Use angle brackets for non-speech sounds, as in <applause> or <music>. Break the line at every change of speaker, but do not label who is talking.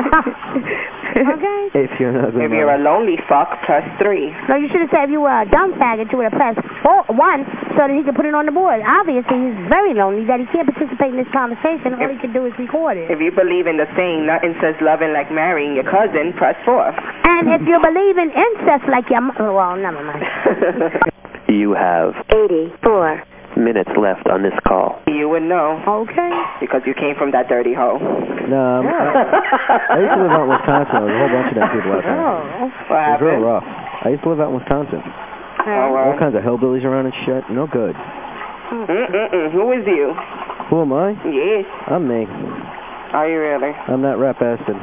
okay?
If you're an ugly
If you're a lonely fuck, press 3.
No, you should have said if you were a dumb faggot, you would have pressed four, 1 so that he could put it on the board. Obviously, he's very lonely that he can't participate in this conversation. All he can do is record it.
If you believe in the saying, nothing says loving like marrying your cousin, press 4.
And if you believe in incest like your mother, well, never mind. <laughs>
You have
84.
Minutes left on this call.
you would know.
Okay.
Because you came from that dirty hole.
No, I'm, I, I used to live out in Wisconsin. There was a whole bunch of that people out there.
Oh.
What
It was real rough. I used to live out in Wisconsin.
Oh,
All kinds of hillbillies around and shit. No good.
Mm-mm-mm. Who is you?
Who am I?
Yes.
I'm me.
Are you really?
I'm that rap bastard.